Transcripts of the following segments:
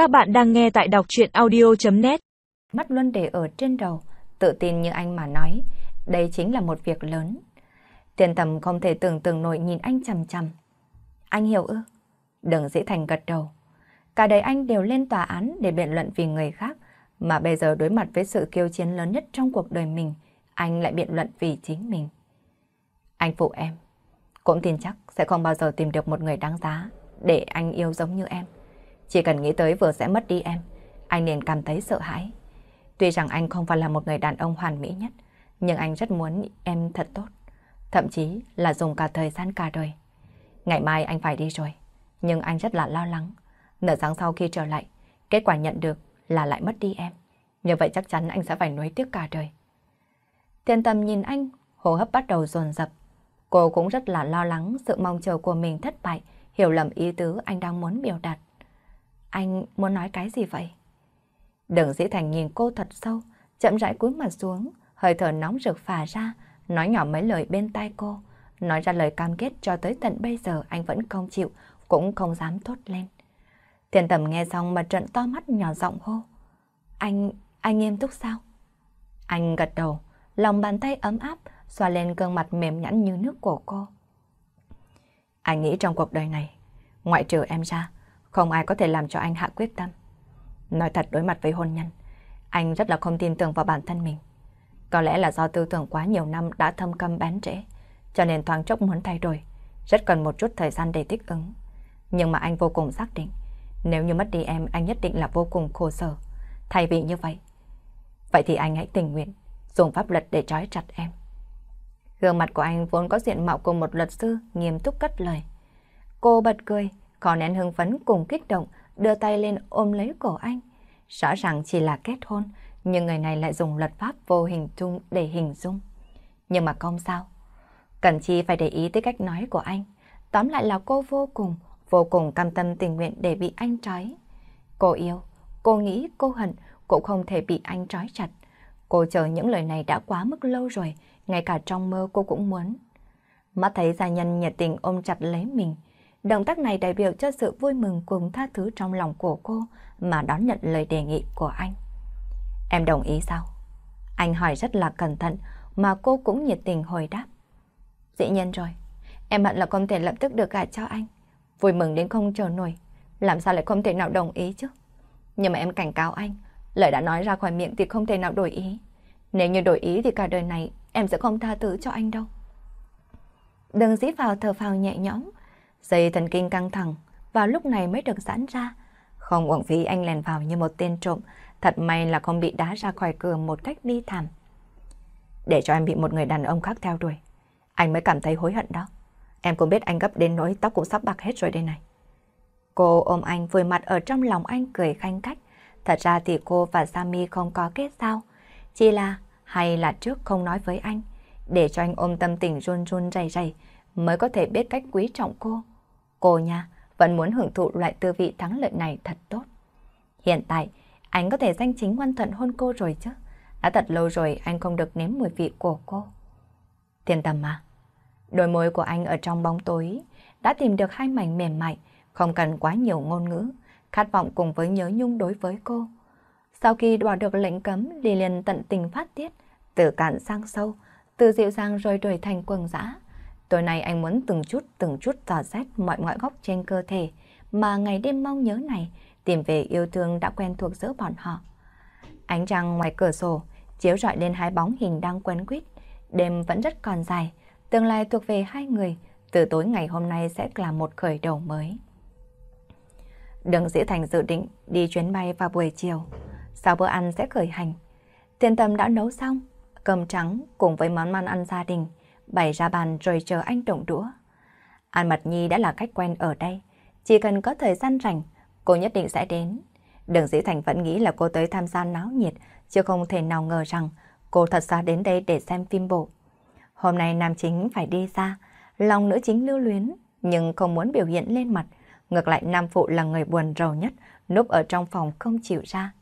Các bạn đang nghe tại đọc chuyện audio.net Mắt luôn để ở trên đầu, tự tin như anh mà nói, đây chính là một việc lớn. Tiền tầm không thể tưởng tượng nổi nhìn anh chầm chầm. Anh hiểu ư? Đừng dĩ thành gật đầu. Cả đời anh đều lên tòa án để biện luận vì người khác, mà bây giờ đối mặt với sự kiêu chiến lớn nhất trong cuộc đời mình, anh lại biện luận vì chính mình. Anh phụ em, cũng tin chắc sẽ không bao giờ tìm được một người đáng giá để anh yêu giống như em. Chỉ cần nghĩ tới vừa sẽ mất đi em, anh liền cảm thấy sợ hãi. Tuy rằng anh không phải là một người đàn ông hoàn mỹ nhất, nhưng anh rất muốn em thật tốt. Thậm chí là dùng cả thời gian cả đời. Ngày mai anh phải đi rồi, nhưng anh rất là lo lắng. Nửa sáng sau khi trở lại, kết quả nhận được là lại mất đi em. Như vậy chắc chắn anh sẽ phải nuối tiếc cả đời. Thiên tâm nhìn anh, hô hấp bắt đầu dồn dập. Cô cũng rất là lo lắng sự mong chờ của mình thất bại, hiểu lầm ý tứ anh đang muốn biểu đạt. Anh muốn nói cái gì vậy? Đừng dĩ thành nhìn cô thật sâu, chậm rãi cúi mặt xuống, hơi thở nóng rực phả ra, nói nhỏ mấy lời bên tai cô. Nói ra lời cam kết cho tới tận bây giờ anh vẫn không chịu, cũng không dám thốt lên. Thiên tầm nghe xong mà trận to mắt nhỏ giọng hô. Anh, anh nghiêm túc sao? Anh gật đầu, lòng bàn tay ấm áp, xoa lên gương mặt mềm nhẵn như nước của cô. Anh nghĩ trong cuộc đời này, ngoại trừ em ra, không ai có thể làm cho anh hạ quyết tâm. Nói thật đối mặt với hôn nhân, anh rất là không tin tưởng vào bản thân mình. Có lẽ là do tư tưởng quá nhiều năm đã thâm câm bán trễ, cho nên thoáng chốc muốn thay đổi, rất cần một chút thời gian để thích ứng. Nhưng mà anh vô cùng xác định, nếu như mất đi em, anh nhất định là vô cùng khổ sở. Thay vì như vậy, vậy thì anh hãy tình nguyện dùng pháp luật để trói chặt em. Gương mặt của anh vốn có diện mạo của một luật sư nghiêm túc cất lời. Cô bật cười, khó nén hưng phấn cùng kích động, đưa tay lên ôm lấy cổ anh. Rõ ràng chỉ là kết hôn, nhưng người này lại dùng luật pháp vô hình chung để hình dung. Nhưng mà không sao. Cần chi phải để ý tới cách nói của anh. Tóm lại là cô vô cùng, vô cùng cam tâm tình nguyện để bị anh trói. Cô yêu, cô nghĩ, cô hận, cũng không thể bị anh trói chặt. Cô chờ những lời này đã quá mức lâu rồi, ngay cả trong mơ cô cũng muốn. Mắt thấy gia nhân nhiệt tình ôm chặt lấy mình, Động tác này đại biểu cho sự vui mừng cùng tha thứ trong lòng của cô mà đón nhận lời đề nghị của anh. Em đồng ý sao? Anh hỏi rất là cẩn thận mà cô cũng nhiệt tình hồi đáp. Dĩ nhiên rồi, em hận là không thể lập tức được gả cho anh. Vui mừng đến không chờ nổi, làm sao lại không thể nào đồng ý chứ? Nhưng mà em cảnh cáo anh, lời đã nói ra khỏi miệng thì không thể nào đổi ý. Nếu như đổi ý thì cả đời này em sẽ không tha thứ cho anh đâu. Đừng dĩ vào thở phào nhẹ nhõm, Dây thần kinh căng thẳng, vào lúc này mới được giãn ra. Không uổng phí anh lèn vào như một tên trộm, thật may là không bị đá ra khỏi cửa một cách bi thảm. Để cho em bị một người đàn ông khác theo đuổi, anh mới cảm thấy hối hận đó. Em cũng biết anh gấp đến nỗi tóc cũng sắp bạc hết rồi đây này. Cô ôm anh vùi mặt ở trong lòng anh cười khanh cách. Thật ra thì cô và Sammy không có kết giao. Chỉ là hay là trước không nói với anh, để cho anh ôm tâm tình run run rẩy rẩy mới có thể biết cách quý trọng cô. Cô nha, vẫn muốn hưởng thụ loại tư vị thắng lợi này thật tốt. Hiện tại, anh có thể danh chính ngoan thuận hôn cô rồi chứ. Đã thật lâu rồi anh không được nếm mùi vị của cô. Thiên tầm à, đôi môi của anh ở trong bóng tối đã tìm được hai mảnh mềm mại, không cần quá nhiều ngôn ngữ, khát vọng cùng với nhớ nhung đối với cô. Sau khi đoạt được lệnh cấm, Lilian liền tận tình phát tiết, từ cạn sang sâu, từ dịu dàng rồi đổi thành quần dã. Tối nay anh muốn từng chút từng chút tỏ xét mọi mọi góc trên cơ thể mà ngày đêm mong nhớ này tìm về yêu thương đã quen thuộc giữa bọn họ. Ánh trăng ngoài cửa sổ chiếu rọi lên hai bóng hình đang quấn quýt. Đêm vẫn rất còn dài, tương lai thuộc về hai người, từ tối ngày hôm nay sẽ là một khởi đầu mới. Đường Dĩ Thành dự định đi chuyến bay vào buổi chiều, sau bữa ăn sẽ khởi hành. Tiền tâm đã nấu xong, cơm trắng cùng với món ăn ăn gia đình, bày ra bàn rồi chờ anh động đũa. An Mật Nhi đã là khách quen ở đây, chỉ cần có thời gian rảnh, cô nhất định sẽ đến. Đường Dĩ Thành vẫn nghĩ là cô tới tham gia náo nhiệt, chứ không thể nào ngờ rằng cô thật ra đến đây để xem phim bộ. Hôm nay nam chính phải đi xa, lòng nữ chính lưu luyến, nhưng không muốn biểu hiện lên mặt. Ngược lại nam phụ là người buồn rầu nhất, núp ở trong phòng không chịu ra.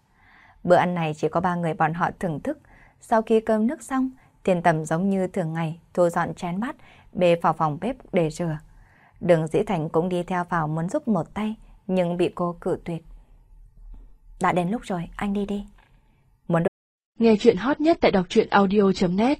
Bữa ăn này chỉ có ba người bọn họ thưởng thức. Sau khi cơm nước xong, Thiên tầm giống như thường ngày thu dọn chén bát, bê vào phòng bếp để rửa. Đường Dĩ Thành cũng đi theo vào muốn giúp một tay, nhưng bị cô cự tuyệt. đã đến lúc rồi, anh đi đi. Muốn Nghe chuyện hot nhất tại đọc truyện audio.net